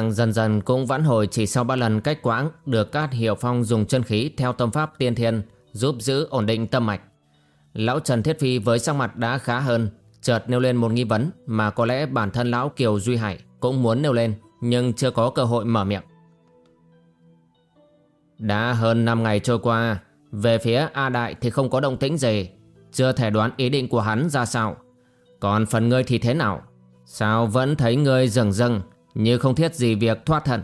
Sinh dần dần cũng vãn hồi chỉ sau ba lần cách quãng được Cát Hiểu Phong dùng chân khí theo tâm pháp tiên thiên giúp giữ ổn định tâm mạch. Lão Trần Thiết Phi với sắc mặt đã khá hơn, chợt nêu lên một nghi vấn mà có lẽ bản thân lão Kiều Duy Hải cũng muốn nêu lên nhưng chưa có cơ hội mở miệng. Đã hơn 5 ngày trôi qua, về phía A Đại thì không có động tĩnh gì, chưa thể đoán ý định của hắn ra sao. Còn phần ngươi thì thế nào? Sao vẫn thấy ngươi rừng rừng như không thiết gì việc thoát thân.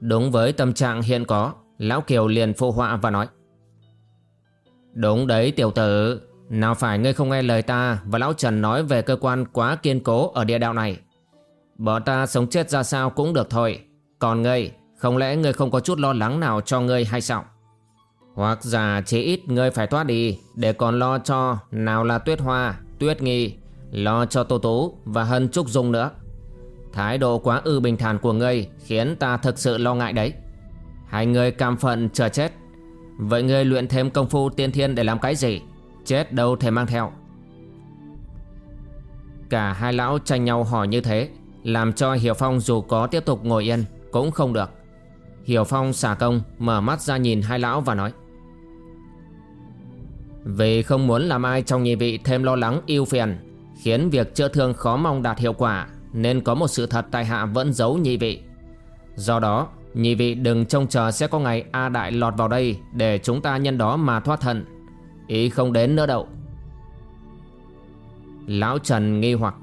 Đúng với tâm trạng hiện có, Lão Kiều liền phụ họa và nói. Đúng đấy, tiểu tử. Nào phải ngươi không nghe lời ta Và Lão Trần nói về cơ quan quá kiên cố Ở địa đạo này. Bọn ta sống chết ra sao cũng được thôi. Còn ngươi, Không lẽ ngươi không có chút lo lắng nào cho ngươi hay sao? Hoặc giả chỉ ít ngươi phải thoát đi Để còn lo cho Nào là tuyết hoa, Tuyết nghi Lo cho Tô Tú và Hân Trúc Dung nữa. Thái độ quá ư bình thản của ngươi Khiến ta thực sự lo ngại đấy. Hai người cam phận chờ chết. Vậy ngươi luyện thêm công phu tiên thiên để làm cái gì? Chết đâu thể mang theo. Cả hai lão tranh nhau hỏi như thế, Làm cho Hiểu Phong dù có tiếp tục ngồi yên Cũng không được. Hiểu Phong xả công, Mở mắt ra nhìn hai lão và nói. Vì không muốn làm ai trong nhị vị thêm lo lắng, yêu phiền Khiến việc chữa thương khó mong đạt hiệu quả, Nên có một sự thật tại hạ vẫn giấu nhị vị. Do đó nhị vị đừng trông chờ sẽ có ngày A Đại lọt vào đây Để chúng ta nhân đó mà thoát thân. Ý không đến nữa đâu. Lão Trần nghi hoặc.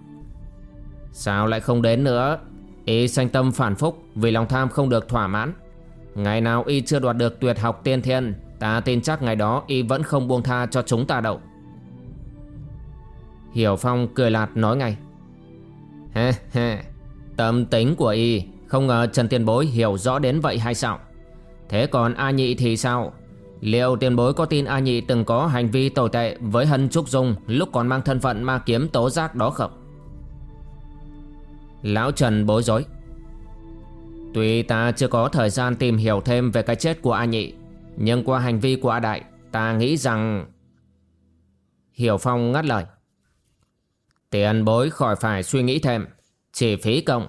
Sao lại không đến nữa? Ý sanh tâm phản phúc Vì lòng tham không được thỏa mãn. Ngày nào y chưa đoạt được tuyệt học tiên thiên, Ta tin chắc ngày đó y vẫn không buông tha cho chúng ta đâu. Hiểu Phong cười lạt nói ngay Ha ha Tâm tính của y Không ngờ Trần Tiền Bối hiểu rõ đến vậy hay sao Thế còn A Nhị thì sao Liệu tiền bối có tin A Nhị từng có hành vi tồi tệ với Hân Trúc Dung lúc còn mang thân phận ma kiếm tố giác đó không? Lão Trần bối rối. Tuy ta chưa có thời gian tìm hiểu thêm về cái chết của A Nhị, nhưng qua hành vi của A Đại, ta nghĩ rằng... Hiểu Phong ngắt lời. Tiền bối khỏi phải suy nghĩ thêm. Chỉ phí cộng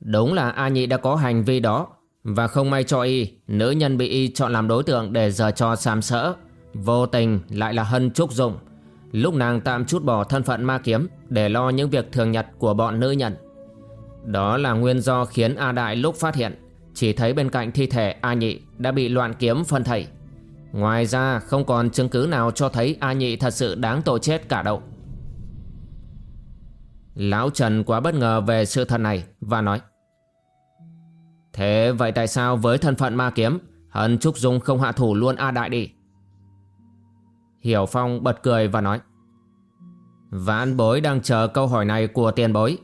Đúng là A Nhị đã có hành vi đó. Và không may cho y, Nữ nhân bị y chọn làm đối tượng để giờ cho sàm sỡ. Vô tình lại là Hân Trúc Dụng Lúc nàng tạm chút bỏ thân phận ma kiếm Để lo những việc thường nhật của bọn nữ nhân. Đó là nguyên do khiến A Đại lúc phát hiện, Chỉ thấy bên cạnh thi thể A Nhị Đã bị loạn kiếm phân thảy Ngoài ra, không còn chứng cứ nào cho thấy A Nhị thật sự đáng tội chết cả đâu. Lão Trần quá bất ngờ về sự thật này và nói, Thế vậy tại sao với thân phận ma kiếm, Hân Trúc Dung không hạ thủ luôn A Đại đi? Hiểu Phong bật cười và nói, Vãn bối đang chờ câu hỏi này của tiền bối.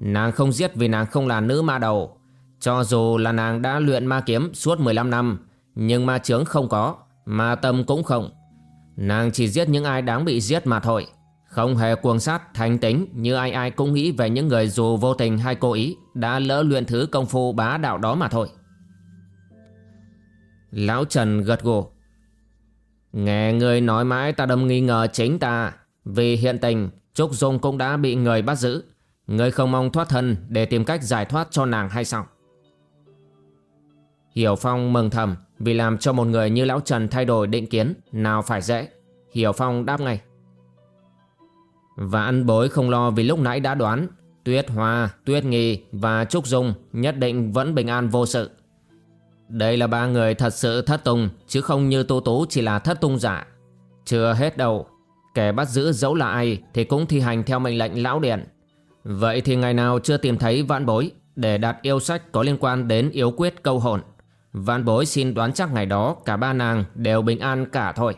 Nàng không giết vì nàng không là nữ ma đầu. Cho dù là nàng đã luyện ma kiếm suốt 15 năm, Nhưng ma chướng không có, Ma tâm cũng không. Nàng chỉ giết những ai đáng bị giết mà thôi không hề cuồng sát, thành tính, như ai ai cũng nghĩ về những người dù vô tình hay cố ý, đã lỡ luyện thứ công phu bá đạo đó mà thôi. Lão Trần gật gù. Nghe người nói mãi ta đâm nghi ngờ chính ta, vì hiện tình, Trúc Dung cũng đã bị người bắt giữ. Người không mong thoát thân để tìm cách giải thoát cho nàng hay sao? Hiểu Phong mừng thầm, vì làm cho một người như Lão Trần thay đổi định kiến, nào phải dễ. Hiểu Phong đáp ngay. Và ăn bối không lo vì lúc nãy đã đoán Tuyết Hoa, Tuyết Nghi và Trúc Dung nhất định vẫn bình an vô sự. Đây là ba người thật sự thất tung chứ không như Tô Tú chỉ là thất tung giả. Chưa hết đâu, kẻ bắt giữ dẫu là ai thì cũng thi hành theo mệnh lệnh lão điện. Vậy thì ngày nào chưa tìm thấy vạn bối để đặt yêu sách có liên quan đến yếu quyết câu hồn. Vạn bối xin đoán chắc ngày đó cả ba nàng đều bình an cả thôi.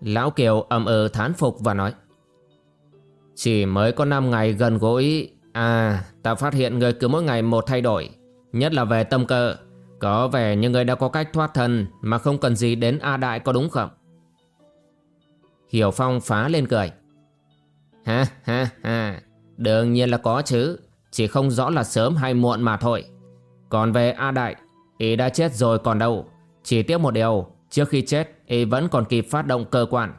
Lão Kiều ầm ừ thán phục và nói. Chỉ mới có 5 ngày gần gũi À ta phát hiện người cứ mỗi ngày một thay đổi, Nhất là về tâm cơ Có vẻ như người đã có cách thoát thân Mà không cần gì đến A Đại có đúng không Hiểu Phong phá lên cười, Ha ha ha, Đương nhiên là có chứ, Chỉ không rõ là sớm hay muộn mà thôi Còn về A Đại, Y đã chết rồi còn đâu, Chỉ tiếc một điều Trước khi chết Y vẫn còn kịp phát động cơ quan.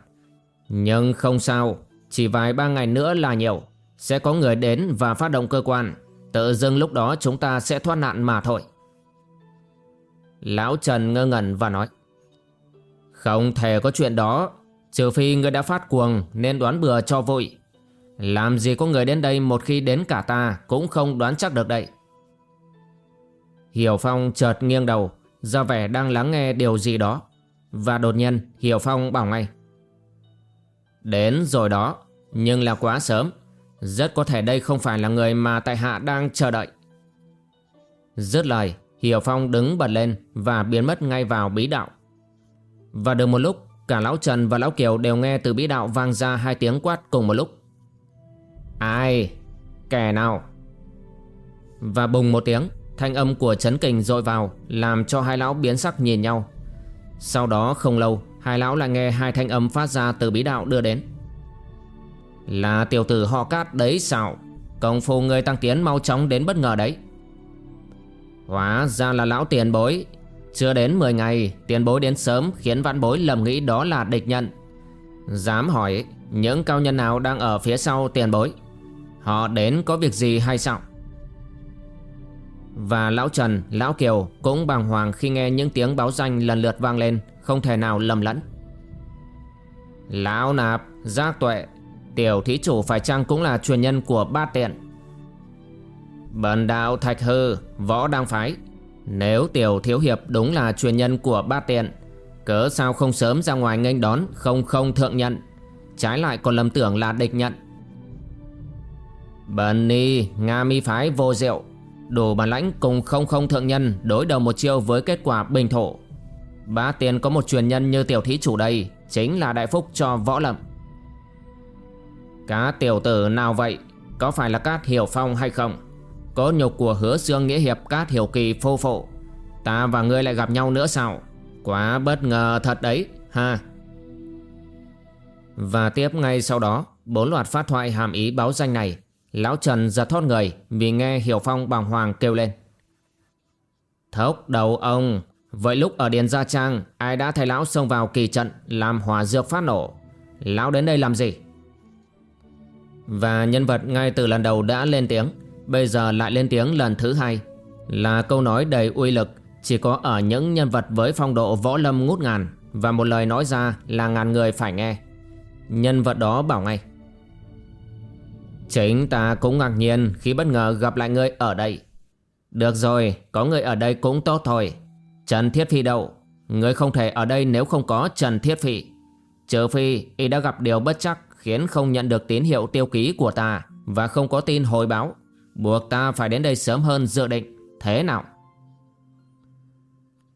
Nhưng không sao, chỉ vài ba ngày nữa là nhiều. Sẽ có người đến và phát động cơ quan. Tự dưng lúc đó chúng ta sẽ thoát nạn mà thôi. Lão Trần ngơ ngẩn và nói, Không thể có chuyện đó. Trừ phi người đã phát cuồng Nên đoán bừa cho vui Làm gì có người đến đây một khi đến cả ta Cũng không đoán chắc được đây. Hiểu Phong chợt nghiêng đầu, ra vẻ đang lắng nghe điều gì đó. Và đột nhiên Hiểu Phong bảo ngay Đến rồi đó, nhưng là quá sớm. Rất có thể đây không phải là người mà tại hạ đang chờ đợi. Dứt lời, Hiểu Phong đứng bật lên và biến mất ngay vào bí đạo. Và được một lúc, cả Lão Trần và Lão Kiều đều nghe từ bí đạo vang ra hai tiếng quát cùng một lúc. Ai? Kẻ nào? Và bùng một tiếng, thanh âm của Trấn Kình dội vào làm cho hai lão biến sắc nhìn nhau. Sau đó không lâu, Hai lão lại nghe hai thanh âm phát ra từ bí đạo đưa đến. Là tiểu tử họ cát đấy sao? Công phu người tăng tiến mau chóng đến bất ngờ đấy. Hóa ra là lão tiền bối. Chưa đến 10 ngày Tiền bối đến sớm khiến vãn bối lầm nghĩ đó là địch nhân. Dám hỏi Những cao nhân nào đang ở phía sau tiền bối? Họ đến có việc gì hay sao? Và lão Trần, lão Kiều cũng bàng hoàng khi nghe những tiếng báo danh lần lượt vang lên không thể nào lầm lẫn. Lão nạp, giác tuệ Tiểu thí chủ phải chăng cũng là truyền nhân của ba tiện? Bần đạo thạch hư, võ đang phái Nếu tiểu thiếu hiệp đúng là truyền nhân của ba tiện Cớ sao không sớm ra ngoài nghênh đón Không không thượng nhận? Trái lại còn lầm tưởng là địch nhận. Bần ni, Nga mi phái vô diệu Đủ bản lãnh cùng không không thượng nhân Đối đầu một chiêu với kết quả bình thổ. Bá tiền có một truyền nhân như tiểu thí chủ đây, Chính là đại phúc cho võ lâm. Cá tiểu tử nào vậy? Có phải là Cát Hiểu Phong hay không? Có nhục của hứa xương nghĩa hiệp, Cát Hiểu Kỳ, phô phụ Ta và ngươi lại gặp nhau nữa sao? Quá bất ngờ thật đấy, ha. Và tiếp ngay sau đó, Bốn loạt phát thoại hàm ý báo danh này. Lão Trần giật thót người Vì nghe Hiểu Phong bàng hoàng kêu lên. Thốc đầu ông, Vậy lúc ở Điền Gia Trang, Ai đã thấy lão xông vào kỳ trận Làm hỏa dược phát nổ? Lão đến đây làm gì? Và nhân vật ngay từ lần đầu đã lên tiếng, Bây giờ lại lên tiếng lần thứ hai. Là câu nói đầy uy lực, Chỉ có ở những nhân vật với phong độ võ lâm ngút ngàn. Và một lời nói ra là ngàn người phải nghe. Nhân vật đó bảo ngay Chính ta cũng ngạc nhiên khi bất ngờ gặp lại ngươi ở đây. Được rồi, có người ở đây cũng tốt thôi. Trần Thiết Phi đâu? Người không thể ở đây nếu không có Trần Thiết Phi. Trừ phi y đã gặp điều bất chắc Khiến không nhận được tín hiệu tiêu ký của ta Và không có tin hồi báo. Buộc ta phải đến đây sớm hơn dự định. Thế nào?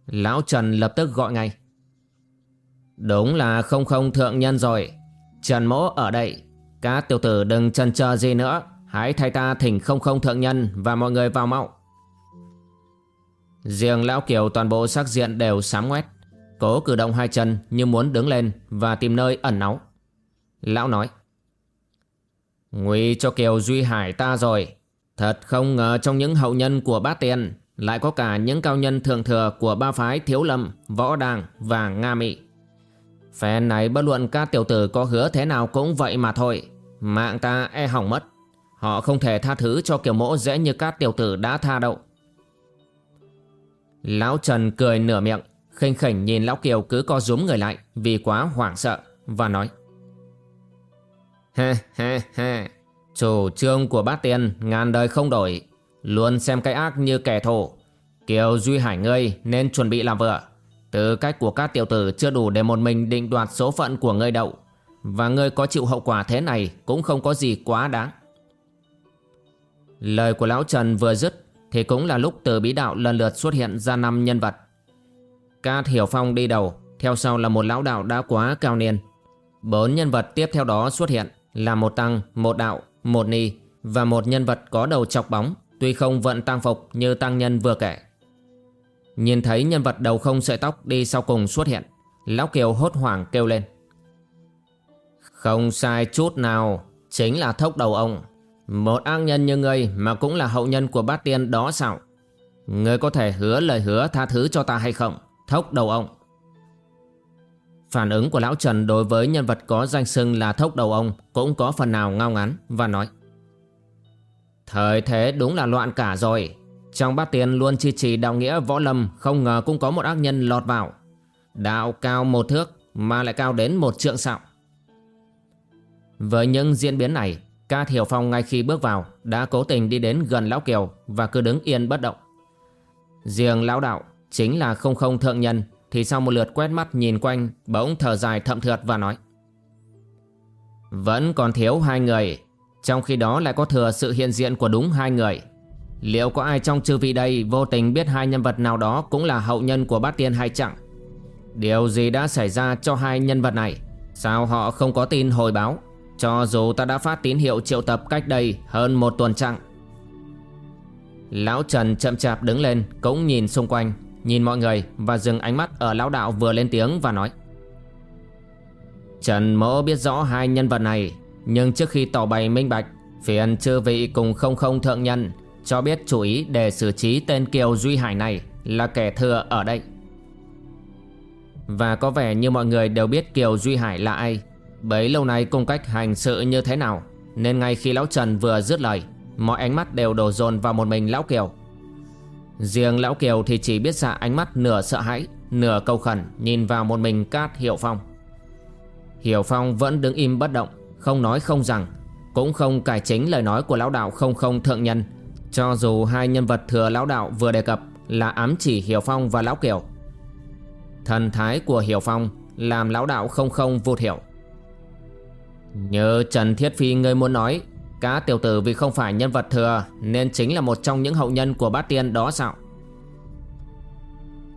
Lão Trần lập tức gọi ngay. Đúng là không không thượng nhân rồi. Trần mỗ ở đây. Các tiểu tử đừng chần chờ gì nữa. Hãy thay ta thỉnh không không thượng nhân Và mọi người vào mau. Riêng Lão Kiều toàn bộ sắc diện đều sám ngoét. Cố cử động hai chân như muốn đứng lên Và tìm nơi ẩn náu. Lão nói Nguy cho Kiều Duy Hải ta rồi. Thật không ngờ trong những hậu nhân của bát tiền Lại có cả những cao nhân thường thừa Của ba phái Thiếu Lâm, Võ Đàng và Nga Mị. Phen này bất luận các tiểu tử có hứa thế nào cũng vậy mà thôi. Mạng ta e hỏng mất. Họ không thể tha thứ cho kiểu mỗ dễ như các tiểu tử đã tha đâu. Lão Trần cười nửa miệng, khinh khỉnh nhìn Lão Kiều cứ co rúm người lại Vì quá hoảng sợ Và nói. Ha ha ha Chủ trương của bát tiên ngàn đời không đổi, Luôn xem cái ác như kẻ thù. Kiều Duy Hải ngươi nên chuẩn bị làm vợ Tư cách của các tiểu tử chưa đủ để một mình định đoạt số phận của ngươi đậu và ngươi có chịu hậu quả thế này cũng không có gì quá đáng. Lời của Lão Trần vừa dứt Thì cũng là lúc từ bí đạo lần lượt xuất hiện ra năm nhân vật. Cát Hiểu Phong đi đầu Theo sau là một lão đạo đã quá cao niên. Bốn nhân vật tiếp theo đó xuất hiện Là một tăng, một đạo, một ni Và một nhân vật có đầu chọc bóng Tuy không vận tăng phục như tăng nhân vừa kể. Nhìn thấy nhân vật đầu không sợi tóc đi sau cùng xuất hiện Lão Kiều hốt hoảng kêu lên. Không sai chút nào. Chính là thốc đầu ông. Một ác nhân như ngươi mà cũng là hậu nhân của bát tiên đó sao? Ngươi có thể hứa lời hứa tha thứ cho ta hay không, Thốc đầu ông? Phản ứng của Lão Trần đối với nhân vật có danh xưng là thốc đầu ông Cũng có phần nào ngao ngắn và nói, Thời thế đúng là loạn cả rồi. Trong bát tiên luôn chi trì đạo nghĩa võ lâm, Không ngờ cũng có một ác nhân lọt vào. Đạo cao một thước Mà lại cao đến một trượng sạo với những diễn biến này, Ca Thiểu Phong ngay khi bước vào Đã cố tình đi đến gần Lão Kiều Và cứ đứng yên bất động Riêng Lão Đạo Chính là không không thượng nhân Thì sau một lượt quét mắt nhìn quanh, Bỗng thở dài thậm thượt và nói, Vẫn còn thiếu hai người, Trong khi đó lại có thừa sự hiện diện của đúng hai người Liệu có ai trong chư vị đây vô tình biết hai nhân vật nào đó cũng là hậu nhân của bát tiên hay chẳng? Điều gì đã xảy ra cho hai nhân vật này? Sao họ không có tin hồi báo? Cho dù ta đã phát tín hiệu triệu tập cách đây hơn một tuần chặng. Lão Trần chậm chạp đứng lên cũng nhìn xung quanh, nhìn mọi người và dừng ánh mắt ở lão đạo vừa lên tiếng và nói. Trần mỗ biết rõ hai nhân vật này, nhưng trước khi tỏ bày minh bạch, phiền chư vị cùng không không thượng nhân cho biết chủ ý để xử trí tên Kiều Duy Hải này là kẻ thừa ở đây. Và có vẻ như mọi người đều biết Kiều Duy Hải là ai, bấy lâu nay cung cách hành sự như thế nào, nên ngay khi Lão Trần vừa dứt lời, mọi ánh mắt đều đổ dồn vào một mình Lão Kiều. Riêng Lão Kiều thì chỉ biết ra ánh mắt nửa sợ hãi, nửa cầu khẩn nhìn vào một mình Cát Hiệu Phong. Hiểu Phong vẫn đứng im bất động, không nói không rằng, cũng không cải chính lời nói của lão đạo không không thượng nhân cho dù hai nhân vật thừa lão đạo vừa đề cập là ám chỉ Hiểu Phong và Lão Kiều Thần thái của Hiểu Phong làm lão đạo không không vụt hiểu như Trần Thiết Phi người muốn nói Cá tiểu tử vì không phải nhân vật thừa Nên chính là một trong những hậu nhân của bát tiên đó sao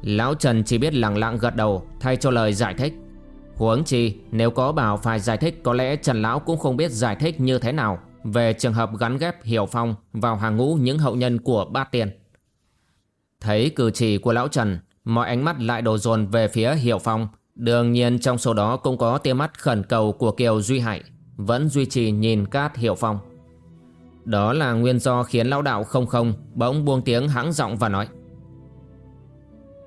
Lão Trần chỉ biết lặng lặng gật đầu Thay cho lời giải thích Huống chi nếu có bảo phải giải thích Có lẽ Trần Lão cũng không biết giải thích như thế nào về trường hợp gắn ghép Hiểu Phong vào hàng ngũ những hậu nhân của Bát Tiên. Thấy cử chỉ của Lão Trần, mọi ánh mắt lại đổ dồn về phía Hiểu Phong. Đương nhiên trong số đó cũng có tia mắt khẩn cầu của Kiều Duy Hải, vẫn duy trì nhìn Cát Hiểu Phong. Đó là nguyên do khiến Lão Đạo không không bỗng buông tiếng hãng giọng và nói.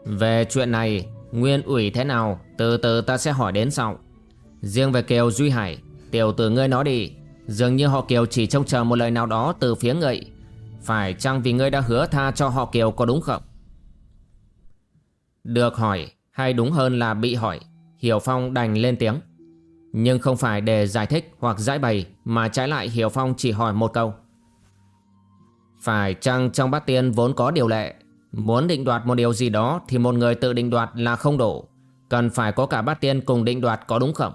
Về chuyện này, nguyên ủy thế nào, từ từ ta sẽ hỏi đến sau. Riêng về Kiều Duy Hải, tiểu tử ngươi nói đi, Dường như họ Kiều chỉ trông chờ một lời nào đó từ phía ngươi Phải chăng vì ngươi đã hứa tha cho họ Kiều có đúng không? Được hỏi hay đúng hơn là bị hỏi, Hiểu Phong đành lên tiếng. Nhưng không phải để giải thích hoặc giải bày, Mà trái lại Hiểu Phong chỉ hỏi một câu. Phải chăng trong bát tiên vốn có điều lệ? Muốn định đoạt một điều gì đó Thì một người tự định đoạt là không đủ. Cần phải có cả bát tiên cùng định đoạt có đúng không?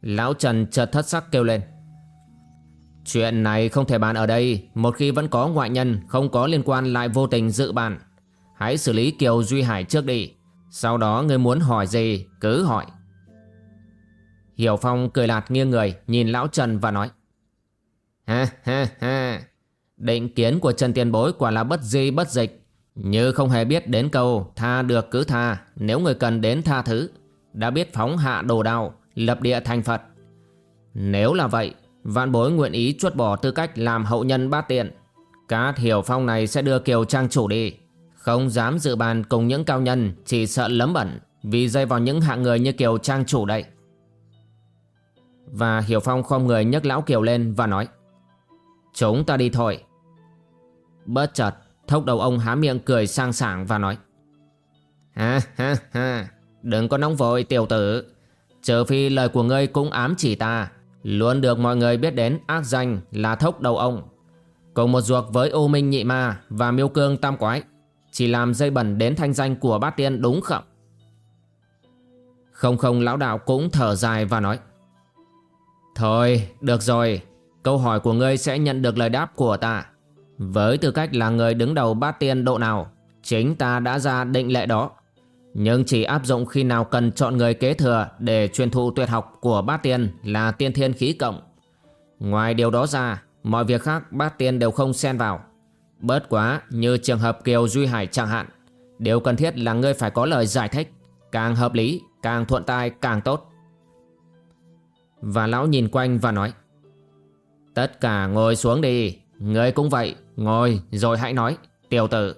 Lão Trần chợt thất sắc kêu lên. Chuyện này không thể bàn ở đây, Một khi vẫn có ngoại nhân Không có liên quan lại vô tình dự bàn. Hãy xử lý Kiều Duy Hải trước đi Sau đó người muốn hỏi gì Cứ hỏi Hiểu Phong cười lạt nghiêng người Nhìn Lão Trần và nói Ha ha ha Định kiến của Trần Tiền Bối quả là bất di bất dịch Như không hề biết đến câu Tha được cứ tha Nếu người cần đến tha thứ Đã biết phóng hạ đồ đao lập địa thành Phật. Nếu là vậy, vạn bối nguyện ý chuất bỏ tư cách làm hậu nhân bát tiện. Cát hiểu phong này sẽ đưa Kiều Trang chủ đi. Không dám dự bàn cùng những cao nhân chỉ sợ lấm bẩn vì dây vào những hạng người như Kiều Trang chủ đây. Và Hiểu Phong khom người nhấc lão Kiều lên và nói Chúng ta đi thôi. Bất chợt, thốc đầu ông há miệng cười sang sảng và nói Ha ha ha, đừng có nóng vội tiểu tử. Trừ phi lời của ngươi cũng ám chỉ ta Luôn được mọi người biết đến ác danh là thốc đầu ông Cùng một ruột với U Minh Nhị Ma và Miêu Cương Tam Quái chỉ làm dây bẩn đến thanh danh của bát tiên đúng không? Không không lão đạo cũng thở dài và nói Thôi, được rồi. Câu hỏi của ngươi sẽ nhận được lời đáp của ta. Với tư cách là người đứng đầu bát tiên độ nào Chính ta đã ra định lệ đó. Nhưng chỉ áp dụng khi nào cần chọn người kế thừa Để truyền thụ tuyệt học của bát tiên là tiên thiên khí cộng. Ngoài điều đó ra Mọi việc khác bát tiên đều không xen vào. Bớt quá như trường hợp Kiều Duy Hải chẳng hạn. Điều cần thiết là ngươi phải có lời giải thích. Càng hợp lý, càng thuận tai càng tốt. Và lão nhìn quanh và nói Tất cả ngồi xuống đi. Ngươi cũng vậy. Ngồi rồi hãy nói. Tiểu tử.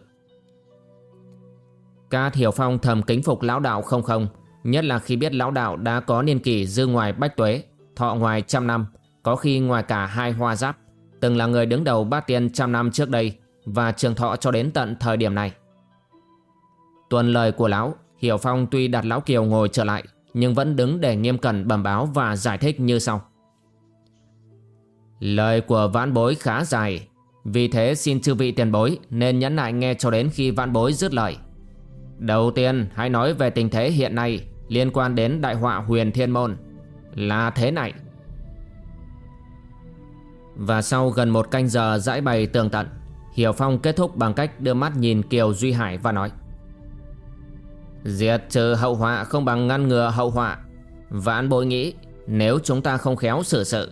Ca Thiểu Phong thầm kính phục lão đạo không không Nhất là khi biết lão đạo đã có niên kỷ dư ngoài bách tuế Thọ ngoài trăm năm Có khi ngoài cả hai hoa giáp Từng là người đứng đầu bát tiên trăm năm trước đây. Và trường thọ cho đến tận thời điểm này. Tuần lời của lão, Hiểu Phong tuy đặt lão Kiều ngồi trở lại, Nhưng vẫn đứng để nghiêm cẩn bẩm báo và giải thích như sau. Lời của vãn bối khá dài, Vì thế xin chư vị tiền bối Nên nhẫn nại nghe cho đến khi vãn bối dứt lời. Đầu tiên, hãy nói về tình thế hiện nay Liên quan đến đại họa huyền thiên môn. Là thế này. Và sau gần một canh giờ giải bày tường tận Hiểu Phong kết thúc bằng cách đưa mắt nhìn Kiều Duy Hải và nói, Diệt trừ hậu họa không bằng ngăn ngừa hậu họa. Vãn bối nghĩ, Nếu chúng ta không khéo xử sự,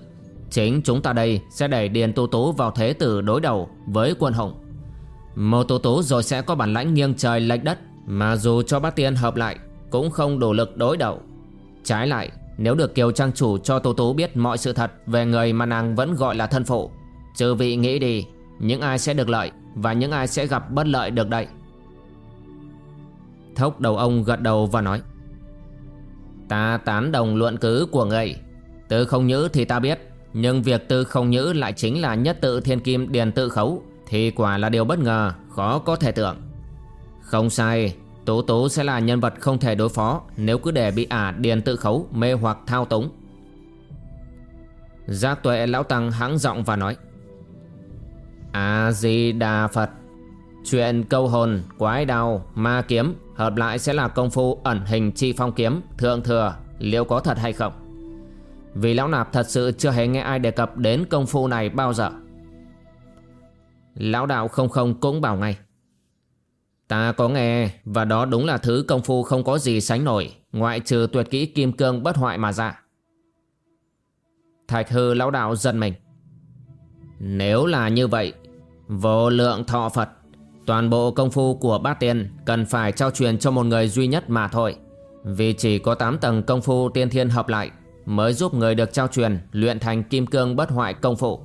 Chính chúng ta đây sẽ đẩy Điền Tô Tú vào thế tử đối đầu với quân hùng. Một Tô Tú rồi sẽ có bản lãnh nghiêng trời lệch đất, Mà dù cho bát tiên hợp lại, Cũng không đủ lực đối đầu. Trái lại, nếu được Kiều Trang Chủ cho Tô Tú biết mọi sự thật Về người mà nàng vẫn gọi là thân phụ, Trừ vị nghĩ đi những ai sẽ được lợi Và những ai sẽ gặp bất lợi được đây? Thốc đầu ông gật đầu và nói, Ta tán đồng luận cứ của người Tư không nhữ thì ta biết, Nhưng việc tư không nhữ lại chính là nhất tự thiên kim điền tự khấu, Thì quả là điều bất ngờ, Khó có thể tưởng. Không sai tố tố sẽ là nhân vật không thể đối phó Nếu cứ để bị ả điền tự khấu Mê hoặc thao túng. Giác tuệ lão tăng hãng giọng và nói A-di-đà Phật Chuyện câu hồn, quái đào ma kiếm Hợp lại sẽ là công phu ẩn hình chi phong kiếm Thượng thừa liệu có thật hay không? Vì lão nạp thật sự chưa hề nghe ai đề cập đến công phu này bao giờ. Lão đạo không không cũng bảo ngay. Ta có nghe và đó đúng là thứ công phu không có gì sánh nổi Ngoại trừ tuyệt kỹ kim cương bất hoại mà ra. Thạch hư lão đạo giận mình. Nếu là như vậy, Vô lượng thọ Phật, Toàn bộ công phu của bát tiên cần phải trao truyền cho một người duy nhất mà thôi. Vì chỉ có 8 tầng công phu tiên thiên hợp lại mới giúp người được trao truyền, luyện thành kim cương bất hoại công phu.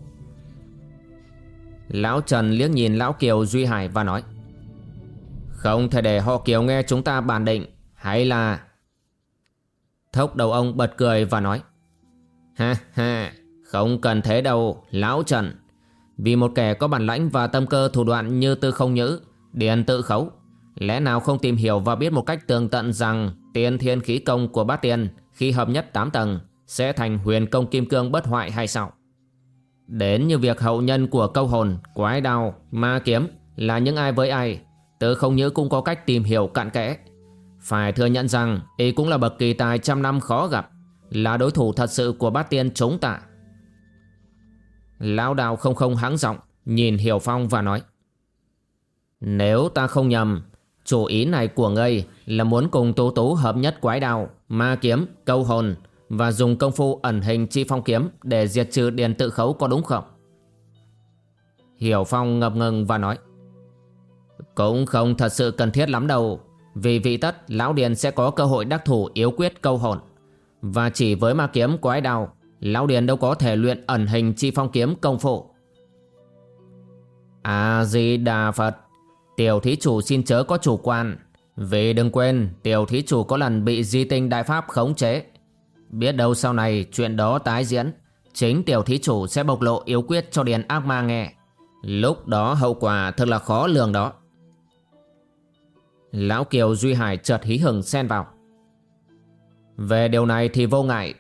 Lão Trần liếc nhìn Lão Kiều Duy Hải và nói, Không thể để họ Kiều nghe chúng ta bàn định, Hay là Thốc đầu ông bật cười và nói, Ha ha, Không cần thế đâu, Lão Trần vì một kẻ có bản lãnh và tâm cơ thủ đoạn như tư không nhữ, điền tự khấu, lẽ nào không tìm hiểu và biết một cách tường tận rằng tiên thiên khí công của bát tiên khi hợp nhất 8 tầng sẽ thành huyền công kim cương bất hoại hay sao? Đến như việc hậu nhân của câu hồn, quái đao, ma kiếm là những ai với ai, tư không nhữ cũng có cách tìm hiểu cạn kẽ. Phải thừa nhận rằng y cũng là bậc kỳ tài trăm năm khó gặp, là đối thủ thật sự của bát tiên chống tạ Lão Đào không không hắng giọng Nhìn Hiểu Phong và nói Nếu ta không nhầm Chủ ý này của ngươi Là muốn cùng tú tú hợp nhất quái Đào Ma kiếm, câu hồn Và dùng công phu ẩn hình chi phong kiếm Để diệt trừ điền tự khấu có đúng không Hiểu Phong ngập ngừng và nói Cũng không thật sự cần thiết lắm đâu Vì vị tất Lão Điền sẽ có cơ hội đắc thủ yếu quyết câu hồn Và chỉ với ma kiếm quái Đào. Lão Điền đâu có thể luyện ẩn hình chi phong kiếm công phu. A-di-đà Phật Tiểu thí chủ xin chớ có chủ quan. Vì đừng quên, Tiểu thí chủ có lần bị di tinh đại pháp khống chế. Biết đâu sau này chuyện đó tái diễn, Chính tiểu thí chủ sẽ bộc lộ yếu quyết cho Điền ác ma nghe. Lúc đó hậu quả thật là khó lường đó. Lão Kiều Duy Hải chợt hí hừng xen vào. Về điều này thì vô ngại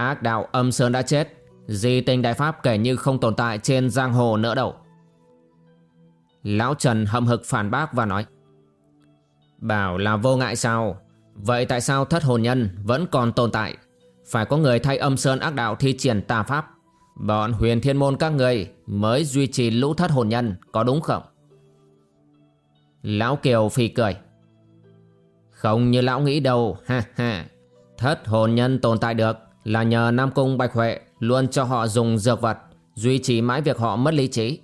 Ác đạo âm sơn đã chết. Di tinh đại pháp kể như không tồn tại trên giang hồ nữa đâu. Lão Trần hậm hực phản bác và nói, Bảo là vô ngại sao? Vậy tại sao thất hồn nhân vẫn còn tồn tại? Phải có người thay âm sơn ác đạo thi triển tà pháp. Bọn huyền thiên môn các người mới duy trì lũ thất hồn nhân, có đúng không? Lão Kiều phì cười, Không như lão nghĩ đâu, ha ha. Thất hồn nhân tồn tại được là nhờ Nam Cung Bạch Huệ luôn cho họ dùng dược vật duy trì mãi việc họ mất lý trí.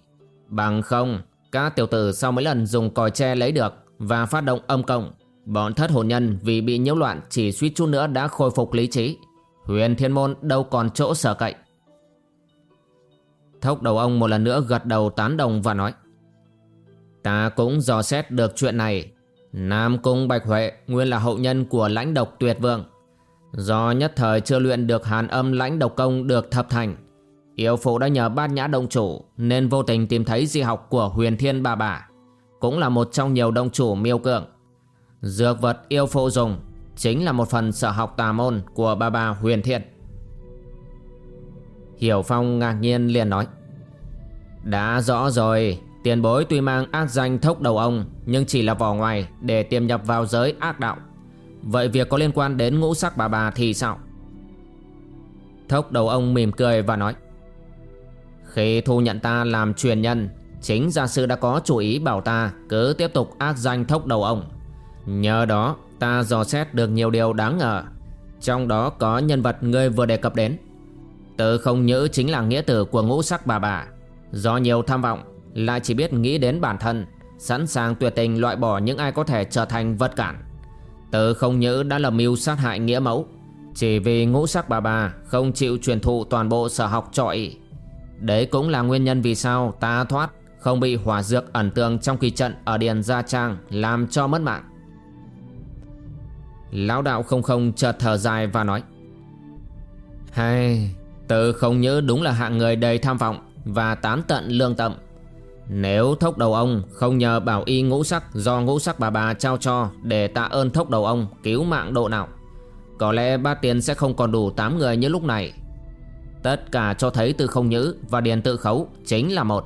Bằng không, các tiểu tử sau mấy lần dùng còi tre lấy được và phát động âm công, bọn thất hồn nhân vì bị nhiễu loạn chỉ suýt chút nữa đã khôi phục lý trí. Huyền Thiên Môn đâu còn chỗ sở cậy. Thốc đầu ông một lần nữa gật đầu tán đồng và nói Ta cũng dò xét được chuyện này Nam Cung Bạch Huệ nguyên là hậu nhân của lãnh độc tuyệt vương Do nhất thời chưa luyện được hàn âm lãnh độc công được thập thành, Yêu phụ đã nhờ bát nhã động chủ Nên vô tình tìm thấy di học của huyền thiên bà bà, Cũng là một trong nhiều đông chủ miêu cường Dược vật yêu phụ dùng Chính là một phần sở học tà môn của bà bà huyền thiên. Hiểu Phong ngạc nhiên liền nói, Đã rõ rồi, Tiền bối tuy mang ác danh thốc đầu ông, Nhưng chỉ là vỏ ngoài Để tiềm nhập vào giới ác đạo. Vậy việc có liên quan đến ngũ sắc bà bà thì sao? Thốc đầu ông mỉm cười và nói, Khi thu nhận ta làm truyền nhân, Chính gia sư đã có chủ ý bảo ta Cứ tiếp tục ác danh thốc đầu ông. Nhờ đó, ta dò xét được nhiều điều đáng ngờ. Trong đó có nhân vật ngươi vừa đề cập đến. Tự không nhữ chính là nghĩa tử của ngũ sắc bà bà. Do nhiều tham vọng, Lại chỉ biết nghĩ đến bản thân, Sẵn sàng tuyệt tình loại bỏ những ai có thể trở thành vật cản tớ không nhớ đã là mưu sát hại nghĩa mẫu. Chỉ vì ngũ sắc bà bà Không chịu truyền thụ toàn bộ sở học trọi Đấy cũng là nguyên nhân vì sao ta thoát, Không bị hỏa dược ẩn tường trong kỳ trận Ở Điền Gia Trang Làm cho mất mạng. Lão đạo không không chợt thở dài và nói, Hay, tớ không nhớ đúng là hạng người đầy tham vọng Và tán tận lương tâm. Nếu thốc đầu ông không nhờ bảo y ngũ sắc Do ngũ sắc bà bà trao cho Để tạ ơn thốc đầu ông, cứu mạng độ nào, Có lẽ ba tiền sẽ không còn đủ 8 người như lúc này. Tất cả cho thấy từ không nhữ và điền tự khấu chính là một.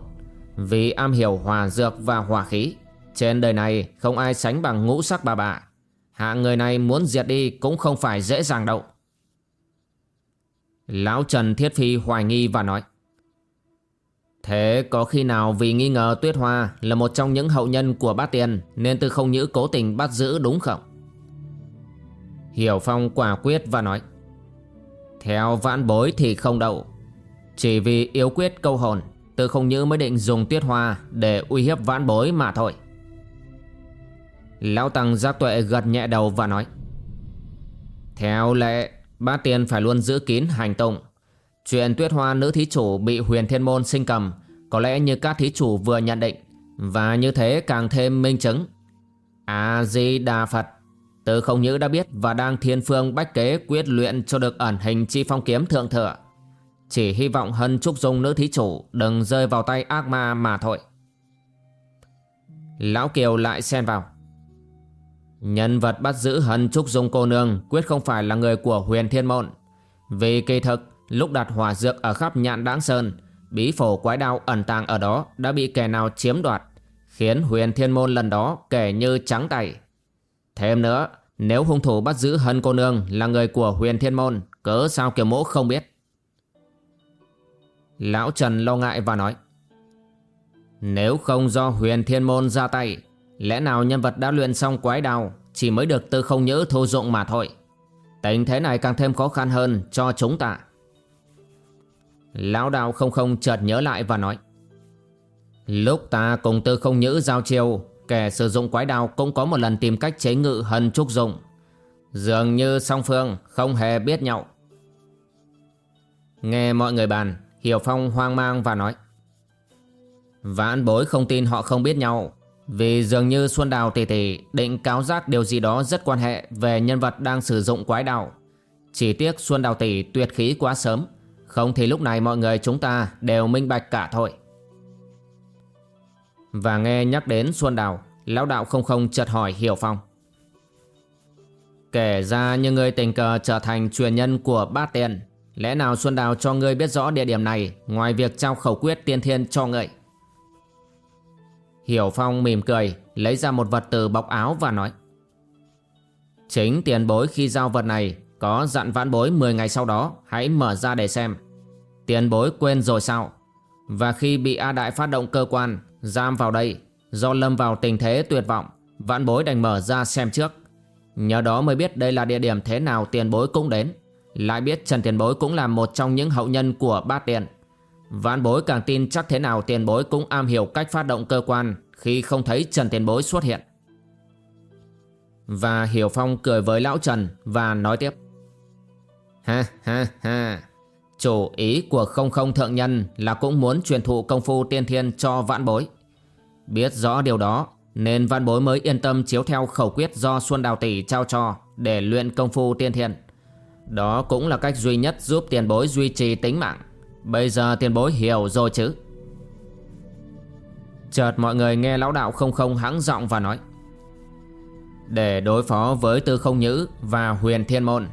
Vì am hiểu hòa dược và hòa khí, Trên đời này không ai sánh bằng ngũ sắc bà bà. Hạng người này muốn diệt đi cũng không phải dễ dàng đâu. Lão Trần Thiết Phi hoài nghi và nói Thế có khi nào vì nghi ngờ Tuyết Hoa là một trong những hậu nhân của bát tiền nên tư không nhữ cố tình bắt giữ đúng không? Hiểu Phong quả quyết và nói, Theo vãn bối thì không đậu Chỉ vì yếu quyết câu hồn, Tư không nhữ mới định dùng Tuyết Hoa để uy hiếp vãn bối mà thôi Lão Tăng giác tuệ gật nhẹ đầu và nói, Theo lệ, Bát tiên phải luôn giữ kín hành động Chuyện tuyết hoa nữ thí chủ bị huyền thiên môn sinh cầm Có lẽ như các thí chủ vừa nhận định Và như thế càng thêm minh chứng. A-di-đà Phật Từ không nhữ đã biết và đang thiên phương bách kế quyết luyện cho được ẩn hình chi phong kiếm thượng thừa. Chỉ hy vọng hân trúc dung nữ thí chủ đừng rơi vào tay ác ma mà thôi. Lão Kiều lại xen vào. Nhân vật bắt giữ hân trúc dung cô nương quyết không phải là người của huyền thiên môn. Vì kỳ thực, lúc đặt hỏa dược ở khắp nhạn đáng sơn, bí phổ quái đao ẩn tàng ở đó đã bị kẻ nào chiếm đoạt, khiến huyền thiên môn lần đó kể như trắng tay. Thêm nữa, nếu hung thủ bắt giữ hân cô nương là người của huyền thiên môn, cớ sao kiểu mỗ không biết. Lão Trần lo ngại và nói Nếu không do huyền thiên môn ra tay Lẽ nào nhân vật đã luyện xong quái đao Chỉ mới được tư không nhớ thô dụng mà thôi Tình thế này càng thêm khó khăn hơn cho chúng ta Lão đạo không không chợt nhớ lại và nói Lúc ta cùng tư không nhữ giao chiêu Kẻ sử dụng quái đao cũng có một lần tìm cách chế ngự hân trúc dụng Dường như song phương không hề biết nhau Nghe mọi người bàn Hiểu Phong hoang mang và nói Vãn bối không tin họ không biết nhau vì dường như Xuân Đào tỷ tỷ định cáo giác điều gì đó rất quan hệ về nhân vật đang sử dụng quái đạo. Chỉ tiếc Xuân Đào tỷ tuyệt khí quá sớm, không thì lúc này mọi người chúng ta đều minh bạch cả thôi. Và nghe nhắc đến Xuân Đào, lão đạo không không chợt hỏi Hiểu Phong. Kể ra như người tình cờ trở thành truyền nhân của bát tiền, Lẽ nào Xuân Đào cho ngươi biết rõ địa điểm này Ngoài việc trao khẩu quyết tiên thiên cho ngươi Hiểu Phong mỉm cười Lấy ra một vật từ bọc áo và nói Chính tiền bối khi giao vật này có dặn vãn bối 10 ngày sau đó, Hãy mở ra để xem. Tiền bối quên rồi sao? Và khi bị A Đại phát động cơ quan, Giam vào đây, Do lâm vào tình thế tuyệt vọng, Vãn bối đành mở ra xem trước. Nhờ đó mới biết đây là địa điểm thế nào tiền bối cũng đến. Lại biết Trần Tiền Bối cũng là một trong những hậu nhân của bát tiền Vãn bối càng tin chắc thế nào tiền bối cũng am hiểu cách phát động cơ quan Khi không thấy Trần Tiền Bối xuất hiện. Và Hiểu Phong cười với Lão Trần và nói tiếp. Ha ha ha Chủ ý của không không thượng nhân là cũng muốn truyền thụ công phu tiên thiên cho vãn bối Biết rõ điều đó nên vạn bối mới yên tâm chiếu theo khẩu quyết do Xuân Đào Tỷ trao cho để luyện công phu tiên thiên. Đó cũng là cách duy nhất giúp tiền bối duy trì tính mạng. Bây giờ tiền bối hiểu rồi chứ. Chợt mọi người nghe lão đạo không không hắng giọng và nói. Để đối phó với tư không nhữ và huyền thiên môn,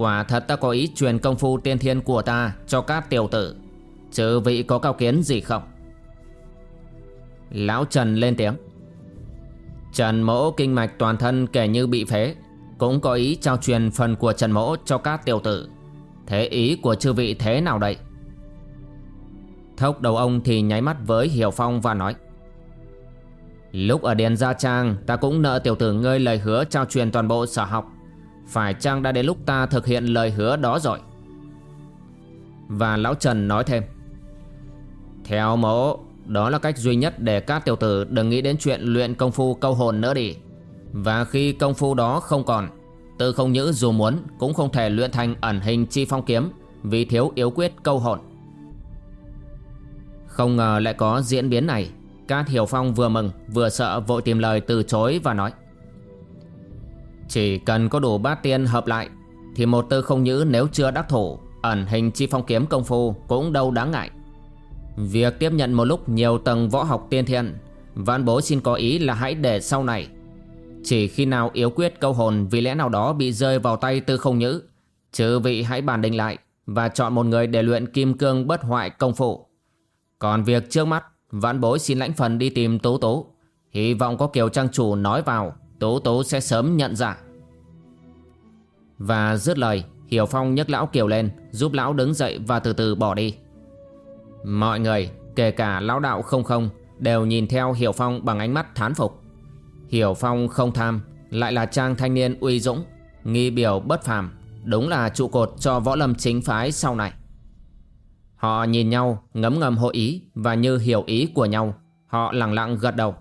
quả thật ta có ý truyền công phu tiên thiên của ta cho các tiểu tử. Chứ vị có cao kiến gì không? Lão Trần lên tiếng. Trần mỗ kinh mạch toàn thân kể như bị phế, Cũng có ý trao truyền phần của Trần mỗ cho các tiểu tử Thế ý của chư vị thế nào đây? Thốc đầu ông thì nháy mắt với Hiểu Phong và nói Lúc ở Điền Gia Trang, ta cũng nợ tiểu tử ngươi lời hứa trao truyền toàn bộ sở học phải chăng đã đến lúc ta thực hiện lời hứa đó rồi? Và Lão Trần nói thêm. Theo mẫu, đó là cách duy nhất để các tiểu tử đừng nghĩ đến chuyện luyện công phu câu hồn nữa đi. Và khi công phu đó không còn, Tư không nhữ dù muốn cũng không thể luyện thành ẩn hình chi phong kiếm Vì thiếu yếu quyết câu hồn. Không ngờ lại có diễn biến này. Cát Hiểu Phong vừa mừng, vừa sợ vội tìm lời từ chối và nói. Chỉ cần có đủ bát tiên hợp lại, Thì một tư không nhữ nếu chưa đắc thủ Ẩn hình chi phong kiếm công phu cũng đâu đáng ngại. Việc tiếp nhận một lúc nhiều tầng võ học tiên thiên, Vạn bố xin có ý là hãy để sau này. Chỉ khi nào yếu quyết câu hồn vì lẽ nào đó bị rơi vào tay tư không nhữ, Chư vị hãy bàn định lại Và chọn một người để luyện kim cương bất hoại công phu. Còn việc trước mắt, Vạn bối xin lãnh phần đi tìm Tố Tố, Hy vọng có Kiều Trang Chủ nói vào. Tố Tố sẽ sớm nhận ra Và dứt lời Hiểu Phong nhấc lão Kiều lên Giúp lão đứng dậy và từ từ bỏ đi Mọi người, kể cả lão đạo không không, đều nhìn theo Hiểu Phong bằng ánh mắt thán phục. Hiểu Phong không tham, lại là trang thanh niên uy dũng, nghi biểu bất phàm, đúng là trụ cột cho võ lâm chính phái sau này. Họ nhìn nhau, ngấm ngầm hội ý và như hiểu ý của nhau, họ lặng lặng gật đầu.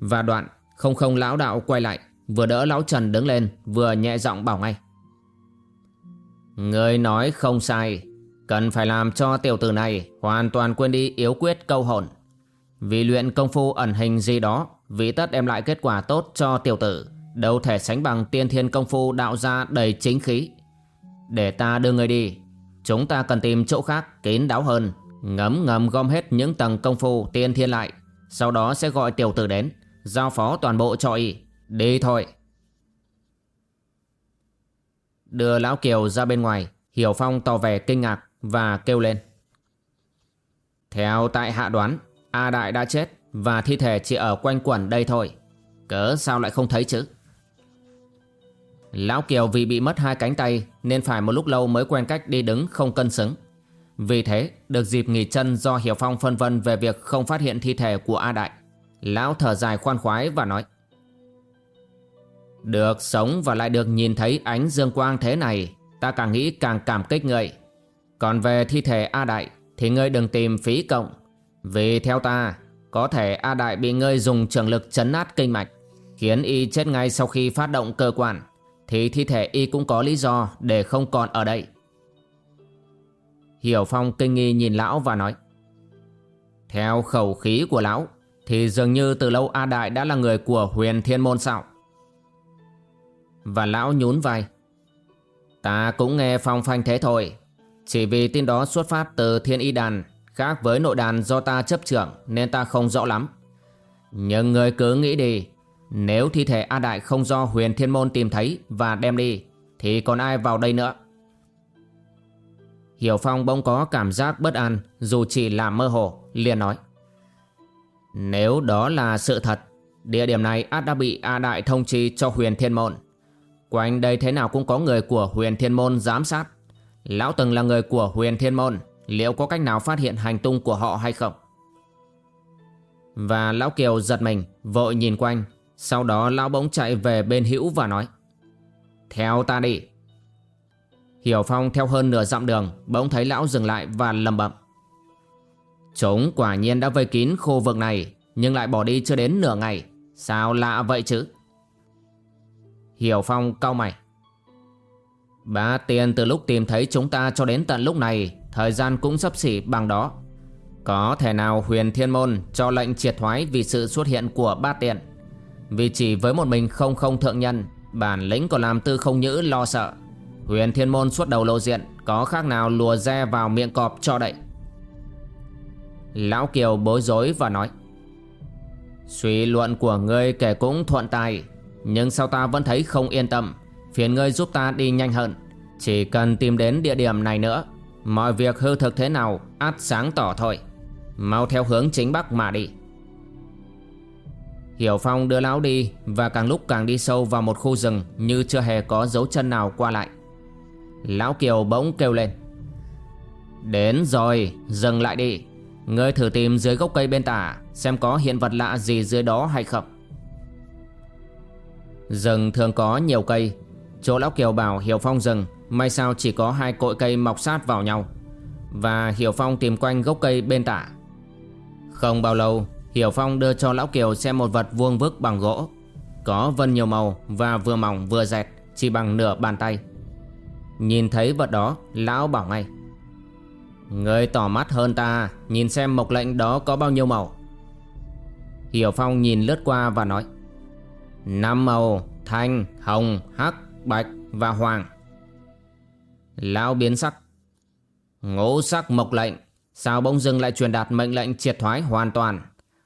Và đoạn, không không lão đạo quay lại, vừa đỡ lão Trần đứng lên, vừa nhẹ giọng bảo ngay. Người nói không sai, Cần phải làm cho tiểu tử này hoàn toàn quên đi yếu quyết câu hồn. Vì luyện công phu ẩn hình gì đó, vì tất đem lại kết quả tốt cho tiểu tử, đâu thể sánh bằng tiên thiên công phu đạo ra đầy chính khí. Để ta đưa người đi, chúng ta cần tìm chỗ khác kín đáo hơn, ngấm ngầm gom hết những tầng công phu tiên thiên lại, sau đó sẽ gọi tiểu tử đến, giao phó toàn bộ cho y. Đi thôi. Đưa Lão Kiều ra bên ngoài, Hiểu Phong tỏ vẻ kinh ngạc và kêu lên. Theo tại hạ đoán, A Đại đã chết và thi thể chỉ ở quanh quẩn đây thôi. Cớ sao lại không thấy chứ? Lão Kiều vì bị mất hai cánh tay nên phải một lúc lâu mới quen cách đi đứng không cân xứng. Vì thế, được dịp nghỉ chân do Hiểu Phong phân vân về việc không phát hiện thi thể của A Đại. Lão thở dài khoan khoái và nói, Được sống và lại được nhìn thấy ánh dương quang thế này, Ta càng nghĩ càng cảm kích người còn về thi thể A Đại Thì ngươi đừng tìm phí cộng, Vì theo ta, Có thể A Đại bị ngươi dùng trường lực chấn nát kinh mạch, Khiến y chết ngay sau khi phát động cơ quan, Thì thi thể y cũng có lý do Để không còn ở đây. Hiểu Phong kinh nghi nhìn lão và nói, Theo khẩu khí của lão thì dường như từ lâu A Đại đã là người của huyền thiên môn sao? Và lão nhún vai. Ta cũng nghe phong phanh thế thôi. Chỉ vì tin đó xuất phát từ thiên y đàn Khác với nội đàn do ta chấp trưởng Nên ta không rõ lắm. Nhưng người cứ nghĩ đi, Nếu thi thể A Đại không do huyền thiên môn tìm thấy Và đem đi, Thì còn ai vào đây nữa? Hiểu Phong bỗng có cảm giác bất an, Dù chỉ là mơ hồ, liền nói. Nếu đó là sự thật, Địa điểm này át đã bị A Đại thông chi cho huyền thiên môn. Quanh đây thế nào cũng có người của huyền thiên môn giám sát. Lão từng là người của huyền thiên môn, Liệu có cách nào phát hiện hành tung của họ hay không? Và lão Kiều giật mình, Vội nhìn quanh. Sau đó lão bỗng chạy về bên hữu và nói, Theo ta đi. Hiểu Phong theo hơn nửa dặm đường, Bỗng thấy lão dừng lại và lầm bậm Chúng quả nhiên đã vây kín khu vực này, Nhưng lại bỏ đi chưa đến nửa ngày. Sao lạ vậy chứ? Hiểu Phong cau mày. Bá tiền từ lúc tìm thấy chúng ta cho đến tận lúc này, Thời gian cũng sắp xỉ bằng đó. Có thể nào huyền thiên môn cho lệnh triệt thoái vì sự xuất hiện của ba tiện Vì chỉ với một mình không không thượng nhân, Bản lĩnh còn làm tư không nhữ lo sợ. Huyền thiên môn suốt đầu lộ diện, Có khác nào lùa re vào miệng cọp cho đậy? Lão Kiều bối rối và nói, Suy luận của ngươi kể cũng thuận tài Nhưng sao ta vẫn thấy không yên tâm? Phiền ngươi giúp ta đi nhanh hơn. Chỉ cần tìm đến địa điểm này nữa, Mọi việc hư thực thế nào, át sáng tỏ thôi. Mau theo hướng chính bắc mà đi. Hiểu Phong đưa lão đi Và càng lúc càng đi sâu vào một khu rừng Như chưa hề có dấu chân nào qua lại. Lão Kiều bỗng kêu lên, Đến rồi, Dừng lại đi. Ngươi thử tìm dưới gốc cây bên tả Xem có hiện vật lạ gì dưới đó hay không. Rừng thường có nhiều cây. Chỗ Lão Kiều bảo Hiểu Phong dừng May sao chỉ có hai cội cây mọc sát vào nhau. Và Hiểu Phong tìm quanh gốc cây bên tả Không bao lâu, Hiểu Phong đưa cho Lão Kiều xem một vật vuông vức bằng gỗ. Có vân nhiều màu và vừa mỏng vừa dẹt, Chỉ bằng nửa bàn tay. Nhìn thấy vật đó, Lão bảo ngay. Người tỏ mắt hơn ta Nhìn xem mộc lệnh đó có bao nhiêu màu. Hiểu Phong nhìn lướt qua và nói Năm màu Thanh, hồng, hắc, bạch và hoàng. Lão biến sắc. Ngũ sắc mộc lệnh Sao bỗng dưng lại truyền đạt mệnh lệnh triệt thoái hoàn toàn?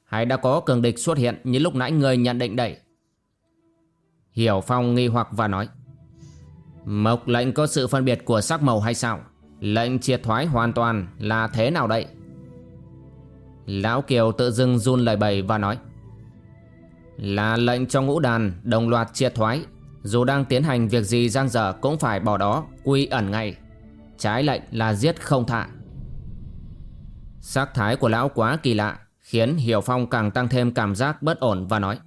Hay đã có cường địch xuất hiện Như lúc nãy người nhận định đẩy Hiểu Phong nghi hoặc và nói Mộc lệnh có sự phân biệt của sắc màu hay sao? Lệnh triệt thoái hoàn toàn là thế nào đây? Lão Kiều tự dưng run lời bày và nói Là lệnh cho ngũ đàn đồng loạt triệt thoái. Dù đang tiến hành việc gì giang dở cũng phải bỏ đó quy ẩn ngay. Trái lệnh là giết không thạ Sắc thái của lão quá kỳ lạ Khiến Hiểu Phong càng tăng thêm cảm giác bất ổn và nói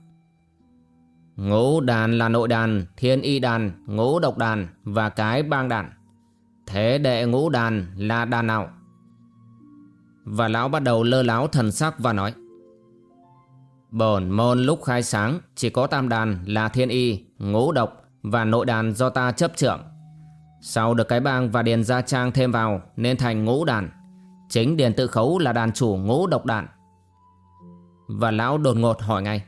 Ngũ đàn là nội đàn, thiên y đàn, ngũ độc đàn và cái bang đàn. Thế đệ ngũ đàn là đàn nào? Và lão bắt đầu lơ láo thần sắc và nói Bổn môn lúc khai sáng chỉ có tam đàn là thiên y, ngũ độc và nội đàn do ta chấp trưởng. Sau được cái bang và điền gia trang thêm vào nên thành ngũ đàn. Chính điền tự khấu là đàn chủ ngũ độc đàn. Và lão đột ngột hỏi ngay.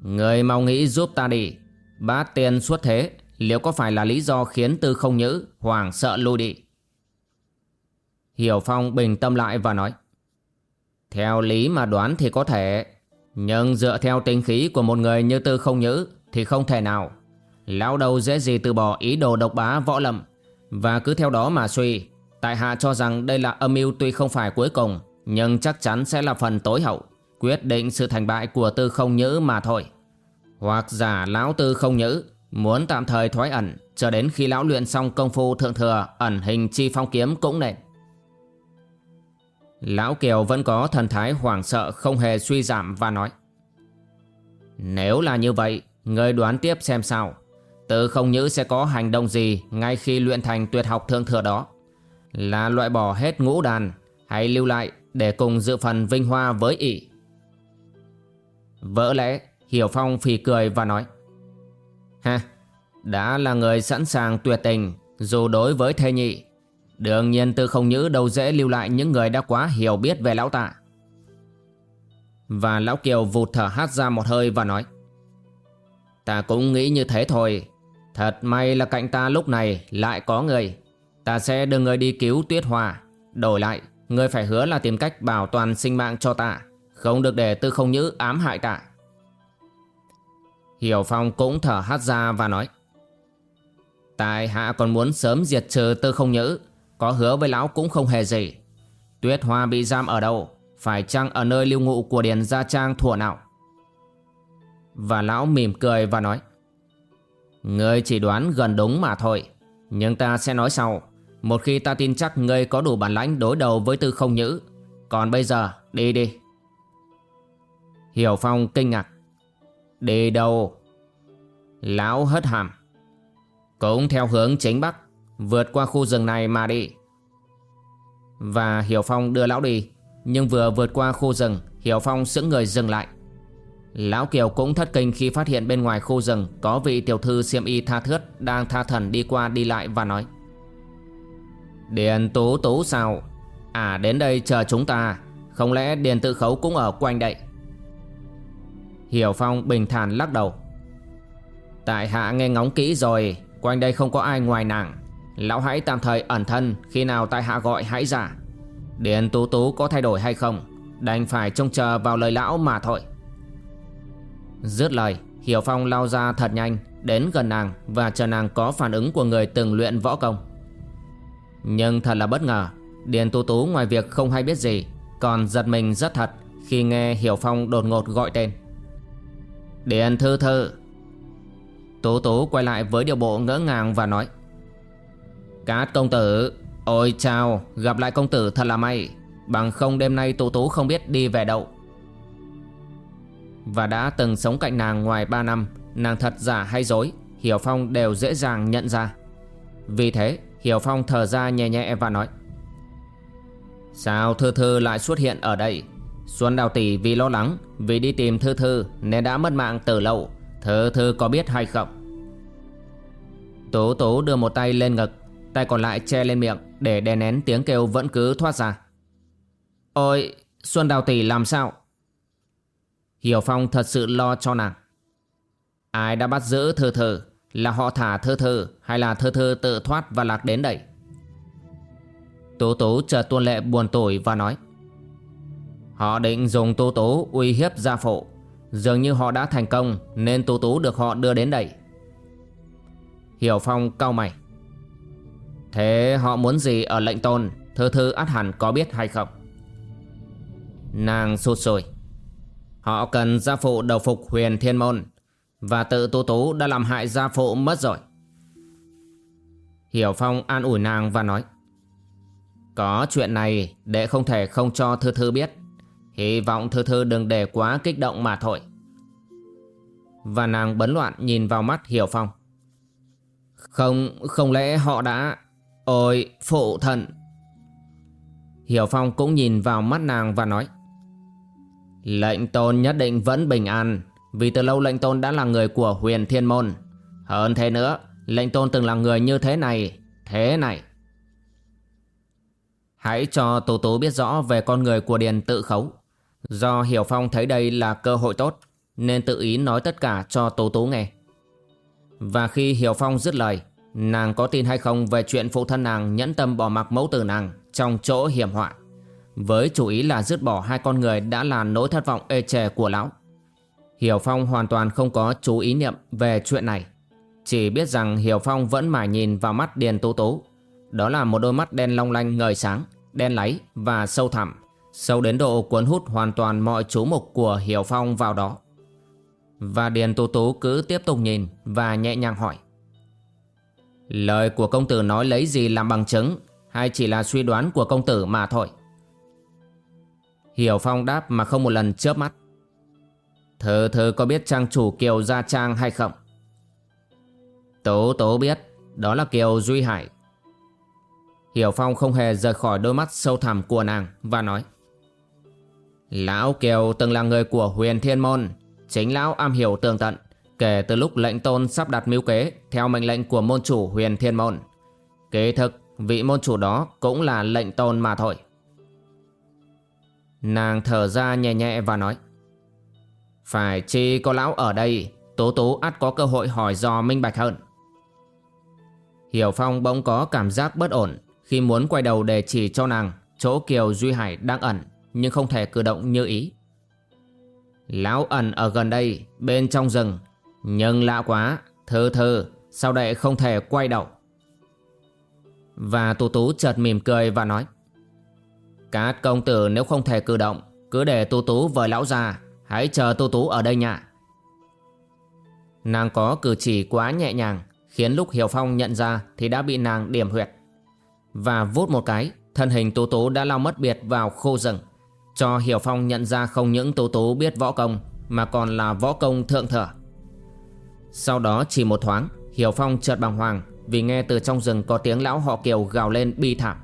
Người mau nghĩ giúp ta đi. Bát tiền xuất thế liệu có phải là lý do khiến tư không nhữ hoàng sợ lui đi. Hiểu Phong bình tâm lại và nói, Theo lý mà đoán thì có thể, Nhưng dựa theo tính khí của một người như tư không nhữ Thì không thể nào. Lão đầu dễ gì từ bỏ ý đồ độc bá võ lâm. Và cứ theo đó mà suy, Tại hạ cho rằng đây là âm mưu tuy không phải cuối cùng, Nhưng chắc chắn sẽ là phần tối hậu, Quyết định sự thành bại của tư không nhữ mà thôi. Hoặc giả lão tư không nhữ Muốn tạm thời thoái ẩn Cho đến khi lão luyện xong công phu thượng thừa Ẩn hình chi phong kiếm cũng nện Lão Kiều vẫn có thần thái hoảng sợ không hề suy giảm và nói Nếu là như vậy, người đoán tiếp xem sao. Tự không nhữ sẽ có hành động gì ngay khi luyện thành tuyệt học thượng thừa đó. Là loại bỏ hết ngũ đàn hay lưu lại để cùng dự phần vinh hoa với ỷ. Vỡ lẽ, Hiểu Phong phì cười và nói Ha, đã là người sẵn sàng tuyệt tình dù đối với thê nhị. Đương nhiên tư không nhữ đâu dễ lưu lại những người đã quá hiểu biết về lão tạ. Và lão Kiều vụt thở hát ra một hơi và nói Ta cũng nghĩ như thế thôi. Thật may là cạnh ta lúc này lại có người. Ta sẽ đưa người đi cứu tuyết hòa. Đổi lại Người phải hứa là tìm cách bảo toàn sinh mạng cho ta Không được để tư không nhữ ám hại ta. Hiểu Phong cũng thở hát ra và nói, Tài hạ còn muốn sớm diệt trừ tư không nhữ, Có hứa với lão cũng không hề gì. Tuyết Hoa bị giam ở đâu, Phải chăng ở nơi lưu ngụ của Điền Gia Trang thủa nào? Và lão mỉm cười và nói, Ngươi chỉ đoán gần đúng mà thôi, Nhưng ta sẽ nói sau. Một khi ta tin chắc ngươi có đủ bản lãnh đối đầu với tư không nhữ, Còn bây giờ, đi đi. Hiểu Phong kinh ngạc. Đi đâu? Lão hất hàm. Cũng theo hướng chính bắc, Vượt qua khu rừng này mà đi. Và Hiểu Phong đưa lão đi, Nhưng vừa vượt qua khu rừng, Hiểu Phong sững người dừng lại. Lão Kiều cũng thất kinh khi phát hiện bên ngoài khu rừng Có vị tiểu thư siêm y tha thướt Đang tha thần đi qua đi lại và nói, Điền Tú Tú sao? À đến đây chờ chúng ta. Không lẽ Điền Tự Khấu cũng ở quanh đây? Hiểu Phong bình thản lắc đầu. Tại hạ nghe ngóng kỹ rồi, Quanh đây không có ai ngoài nàng. Lão hãy tạm thời ẩn thân, Khi nào tại hạ gọi hãy ra. Điền Tú Tú có thay đổi hay không? Đành phải trông chờ vào lời lão mà thôi. Dứt lời, Hiểu Phong lao ra thật nhanh, Đến gần nàng Và chờ nàng có phản ứng của người từng luyện võ công. Nhưng thật là bất ngờ, Điền Tú Tú ngoài việc không hay biết gì, Còn giật mình rất thật Khi nghe Hiểu Phong đột ngột gọi tên. Điền Thư Thư Tố Tố quay lại với điều bộ ngỡ ngàng và nói, Cát công tử, Ôi chào Gặp lại công tử thật là may. Bằng không đêm nay Tố Tố không biết đi về đâu. Và đã từng sống cạnh nàng ngoài 3 năm, Nàng thật giả hay dối, Hiểu Phong đều dễ dàng nhận ra. Vì thế, Hiểu Phong thở ra nhẹ nhẹ và nói, Sao Thư Thư lại xuất hiện ở đây? Xuân Đào Tỷ vì lo lắng, Vì đi tìm Thư Thư Nên đã mất mạng từ lâu. Thư Thư có biết hay không? Tố Tố đưa một tay lên ngực, Tay còn lại che lên miệng Để đè nén tiếng kêu vẫn cứ thoát ra. Ôi, Xuân Đào Tỷ làm sao? Hiểu Phong thật sự lo cho nàng. Ai đã bắt giữ Thư Thư Là họ thả Thư Thư Hay là Thư Thư tự thoát và lạc đến đây? Tố Tố chờ tuôn lệ buồn tủi và nói Họ định dùng Tú Tú uy hiếp gia phụ. Dường như họ đã thành công, Nên Tú Tú được họ đưa đến đây. Hiểu Phong cau mày. Thế họ muốn gì ở lệnh tôn? Thư thư át hẳn có biết hay không? Nàng sụt sùi. Họ cần gia phụ đầu phục huyền thiên môn, Và tự Tú Tú đã làm hại gia phụ mất rồi. Hiểu Phong an ủi nàng và nói, Có chuyện này để không thể không cho Thư Thư biết. Hy vọng Thư Thư đừng để quá kích động mà thôi. Và nàng bấn loạn nhìn vào mắt Hiểu Phong. Không, không lẽ họ đã... Ôi, phụ thần Hiểu Phong cũng nhìn vào mắt nàng và nói Lệnh tôn nhất định vẫn bình an Vì từ lâu lệnh tôn đã là người của huyền thiên môn. Hơn thế nữa Lệnh tôn từng là người như thế này Thế này. Hãy cho Tú Tú biết rõ về con người của Điền tự khấu. Do Hiểu Phong thấy đây là cơ hội tốt Nên tự ý nói tất cả cho Tố Tú nghe. Và khi Hiểu Phong dứt lời Nàng có tin hay không về chuyện phụ thân nàng nhẫn tâm bỏ mặc mẫu tử nàng trong chỗ hiểm họa Với chủ ý là dứt bỏ hai con người đã là nỗi thất vọng ê chề của lão. Hiểu Phong hoàn toàn không có chú ý niệm về chuyện này Chỉ biết rằng Hiểu Phong vẫn mải nhìn vào mắt Điền Tố Tố. Đó là một đôi mắt đen long lanh ngời sáng, đen láy và sâu thẳm. Sâu đến độ cuốn hút hoàn toàn mọi chú mục của Hiểu Phong vào đó. Và Điền Tú Tú cứ tiếp tục nhìn và nhẹ nhàng hỏi. Lời của công tử nói lấy gì làm bằng chứng? Hay chỉ là suy đoán của công tử mà thôi? Hiểu Phong đáp mà không một lần chớp mắt. Thơ thơ có biết trang chủ Kiều Gia Trang hay không? Tố tố biết, Đó là Kiều Duy Hải. Hiểu Phong không hề rời khỏi đôi mắt sâu thẳm của nàng Và nói. Lão Kiều từng là người của huyền thiên môn, Chính lão am hiểu tường tận, Kể từ lúc lệnh tôn sắp đặt mưu kế Theo mệnh lệnh của môn chủ huyền thiên môn. Kế thực, vị môn chủ đó cũng là lệnh tôn mà thôi. Nàng thở ra nhẹ nhẹ và nói, Phải chi có lão ở đây Tố tố ắt có cơ hội hỏi do minh bạch hơn. Hiểu Phong bỗng có cảm giác bất ổn Khi muốn quay đầu để chỉ cho nàng Chỗ Kiều Duy Hải đang ẩn. Nhưng không thể cử động như ý. Lão ẩn ở gần đây Bên trong rừng. Nhưng lạ quá thơ thơ, Sao đệ không thể quay đầu? Và Tú Tú chợt mỉm cười và nói Các công tử nếu không thể cử động Cứ để Tú Tú với lão già Hãy chờ Tú Tú ở đây nhạ Nàng có cử chỉ quá nhẹ nhàng Khiến lúc Hiểu Phong nhận ra Thì đã bị nàng điểm huyệt. Và vút một cái Thân hình Tú Tú đã lao mất biệt vào khô rừng. Cho Hiểu Phong nhận ra không những Tố Tú biết võ công, Mà còn là võ công thượng thừa. Sau đó chỉ một thoáng, Hiểu Phong chợt bàng hoàng Vì nghe từ trong rừng có tiếng lão họ kiều gào lên bi thảm.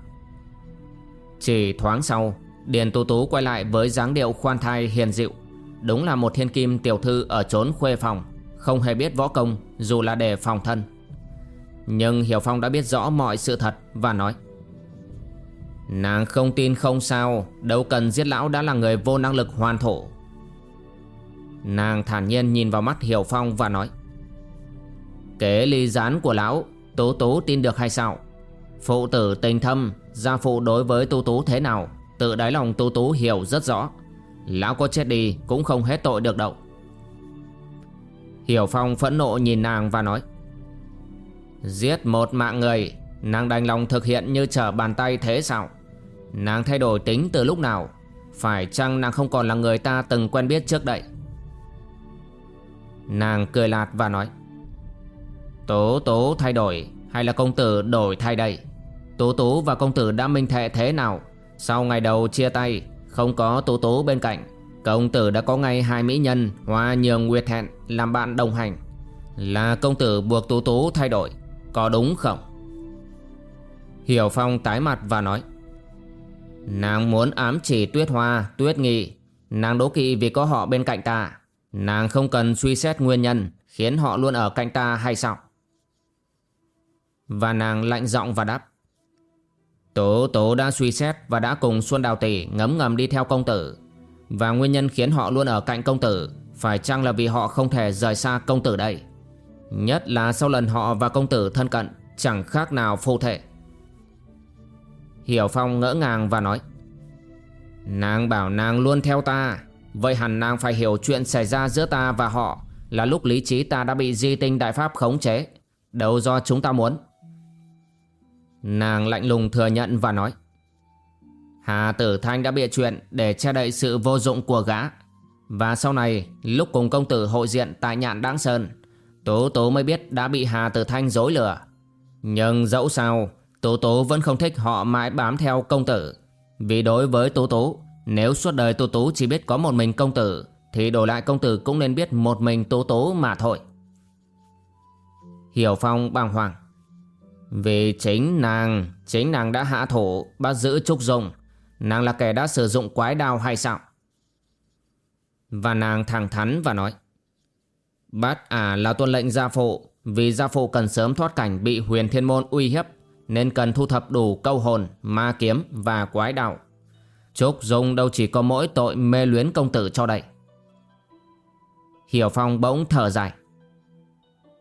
Chỉ thoáng sau, Điền Tú Tú quay lại với dáng điệu khoan thai hiền dịu, Đúng là một thiên kim tiểu thư ở trốn khuê phòng, Không hề biết võ công Dù là để phòng thân. Nhưng Hiểu Phong đã biết rõ mọi sự thật Và nói Nàng không tin không sao, Đâu cần giết lão đã là người vô năng lực hoàn thổ. Nàng thản nhiên nhìn vào mắt Hiểu Phong và nói, Kế ly gián của lão, Tố tố tin được hay sao? Phụ tử tình thâm, Gia phụ đối với tố tú thế nào? Tự đáy lòng tố tú hiểu rất rõ. Lão có chết đi cũng không hết tội được đâu. Hiểu Phong phẫn nộ nhìn nàng và nói, Giết một mạng người, Nàng đành lòng thực hiện như trở bàn tay thế sao? Nàng thay đổi tính từ lúc nào? Phải chăng nàng không còn là người ta từng quen biết trước đây? Nàng cười lạt và nói, Tố tố thay đổi Hay là công tử đổi thay đây? Tố tố và công tử đã minh thệ thế nào? Sau ngày đầu chia tay, Không có tố tố bên cạnh, Công tử đã có ngay hai mỹ nhân Hoa nhường nguyệt hẹn Làm bạn đồng hành. Là công tử buộc tố tố thay đổi, Có đúng không? Hiểu Phong tái mặt và nói Nàng muốn ám chỉ tuyết hoa, tuyết nghị. Nàng đố kỵ vì có họ bên cạnh ta. Nàng không cần suy xét nguyên nhân Khiến họ luôn ở cạnh ta hay sao? Và nàng lạnh giọng và đáp. Tố tố đã suy xét Và đã cùng Xuân Đào Tỷ ngấm ngầm đi theo công tử. Và nguyên nhân khiến họ luôn ở cạnh công tử Phải chăng là vì họ không thể rời xa công tử đây? Nhất là sau lần họ và công tử thân cận Chẳng khác nào phô thể. Hiểu Phong ngỡ ngàng và nói, Nàng bảo nàng luôn theo ta. Vậy hẳn nàng phải hiểu chuyện xảy ra giữa ta và họ Là lúc lý trí ta đã bị di tinh đại pháp khống chế. Đâu do chúng ta muốn? Nàng lạnh lùng thừa nhận và nói, Hà Tử Thanh đã bịa chuyện để che đậy sự vô dụng của gã. Và sau này, lúc cùng công tử hội diện tại nhạn Đáng Sơn, Tố Tố mới biết đã bị Hà Tử Thanh dối lừa. Nhưng dẫu sao Tố Tố vẫn không thích họ mãi bám theo công tử. Vì đối với Tố Tố, Nếu suốt đời Tố Tố chỉ biết có một mình công tử, Thì đổi lại công tử cũng nên biết một mình Tố Tố mà thôi. Hiểu Phong bàng hoàng. Vì chính nàng Chính nàng đã hạ thủ, Bắt giữ Trúc Dung. Nàng là kẻ đã sử dụng quái đao hay sao? Và nàng thẳng thắn và nói Bắt à là tuân lệnh gia phụ, Vì gia phụ cần sớm thoát cảnh bị huyền thiên môn uy hiếp nên cần thu thập đủ câu hồn, ma kiếm và quái đạo. Trúc Dung đâu chỉ có mỗi tội mê luyến công tử cho đây. Hiểu Phong bỗng thở dài.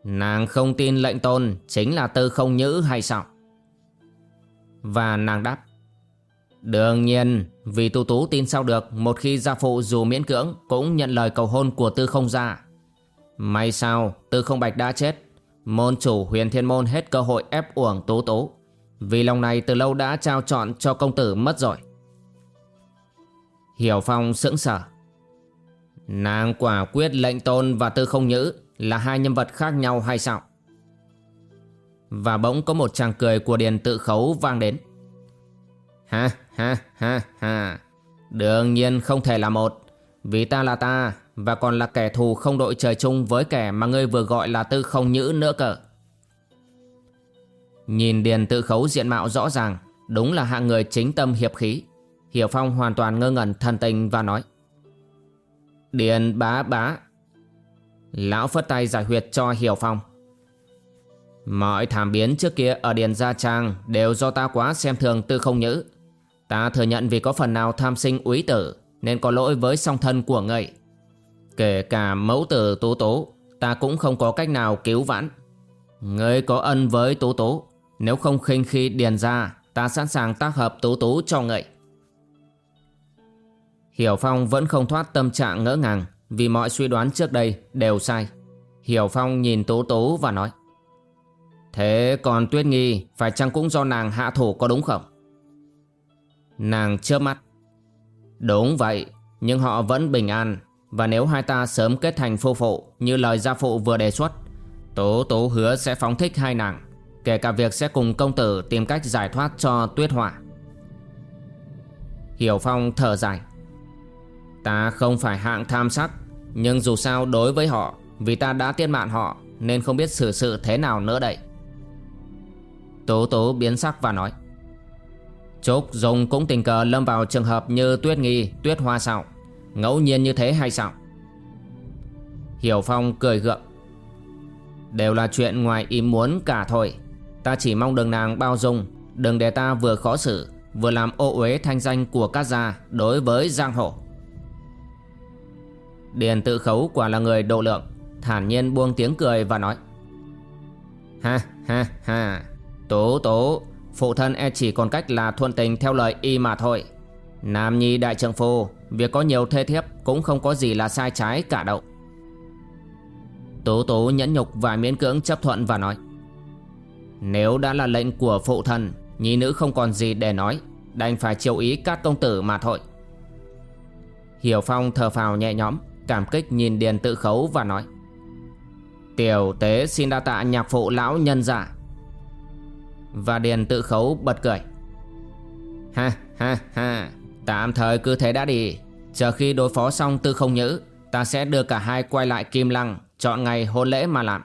Nàng không tin lệnh tôn chính là tư không nhữ hay sao? Và nàng đáp. Đương nhiên, vì tu tú tin sao được một khi gia phụ dù miễn cưỡng cũng nhận lời cầu hôn của tư không gia. May sao, tư không bạch đã chết. Môn chủ huyền thiên môn hết cơ hội ép uổng tú tú. Vì lòng này từ lâu đã trao chọn cho công tử mất rồi. Hiểu Phong sững sờ. Nàng quả quyết lệnh tôn và tư không nhữ Là hai nhân vật khác nhau hay sao? Và bỗng có một chàng cười của Điền tự khấu vang đến. Ha ha ha ha. Đương nhiên không thể là một. Vì ta là ta Và còn là kẻ thù không đội trời chung Với kẻ mà ngươi vừa gọi là tư không nhữ nữa cỡ Nhìn Điền tự khấu diện mạo rõ ràng, Đúng là hạng người chính tâm hiệp khí. Hiểu Phong hoàn toàn ngơ ngẩn, thần tình và nói, Điền bá bá, Lão phất tay giải huyệt cho Hiểu Phong. Mọi thảm biến trước kia ở Điền Gia Trang Đều do ta quá xem thường tư không nhữ. Ta thừa nhận vì có phần nào tham sinh úy tử Nên có lỗi với song thân của ngậy. Kể cả mẫu tử tố tố, Ta cũng không có cách nào cứu vãn. Ngươi có ân với tố tố nếu không khinh khi điền ra Ta sẵn sàng tác hợp tú tú cho ngậy Hiểu Phong vẫn không thoát tâm trạng ngỡ ngàng Vì mọi suy đoán trước đây đều sai Hiểu Phong nhìn Tú Tú và nói Thế còn Tuyết Nghi phải chăng cũng do nàng hạ thủ có đúng không? Nàng chớp mắt. Đúng vậy, nhưng họ vẫn bình an. Và nếu hai ta sớm kết thành phu phụ như lời gia phụ vừa đề xuất, Tố Tố hứa sẽ phóng thích hai nàng, kể cả việc sẽ cùng công tử tìm cách giải thoát cho Tuyết Hỏa. Hiểu Phong thở dài. Ta không phải hạng tham sắc, nhưng dù sao đối với họ, vì ta đã tiết mạng họ nên không biết xử sự thế nào nữa đây. Tố Tố biến sắc và nói. Trúc Dung cũng tình cờ lâm vào trường hợp như Tuyết Nghi, Tuyết Hoa sao? Ngẫu nhiên như thế hay sao? Hiểu Phong cười gượng. Đều là chuyện ngoài ý muốn cả thôi. Ta chỉ mong đừng nàng bao dung, đừng để ta vừa khó xử, vừa làm ô uế thanh danh của các gia đối với giang hồ. Điền tự khấu quả là người độ lượng, thản nhiên buông tiếng cười và nói. Ha ha ha, tố tố, phụ thân e chỉ còn cách là thuận tình theo lời y mà thôi. Nam nhi đại trượng phu, việc có nhiều thê thiếp cũng không có gì là sai trái cả đâu. Tố tố nhẫn nhục và miễn cưỡng chấp thuận và nói. Nếu đã là lệnh của phụ thần, nhi nữ không còn gì để nói, đành phải chiều ý các công tử mà thôi. Hiểu Phong thở phào nhẹ nhõm, cảm kích nhìn Điền tự khấu và nói. Tiểu tế xin đa tạ nhạc phụ lão nhân dạ. Và Điền tự khấu bật cười. Ha ha ha, tạm thời cứ thế đã đi. Chờ khi đối phó xong tư không nhữ, ta sẽ đưa cả hai quay lại Kim Lăng, chọn ngày hôn lễ mà làm.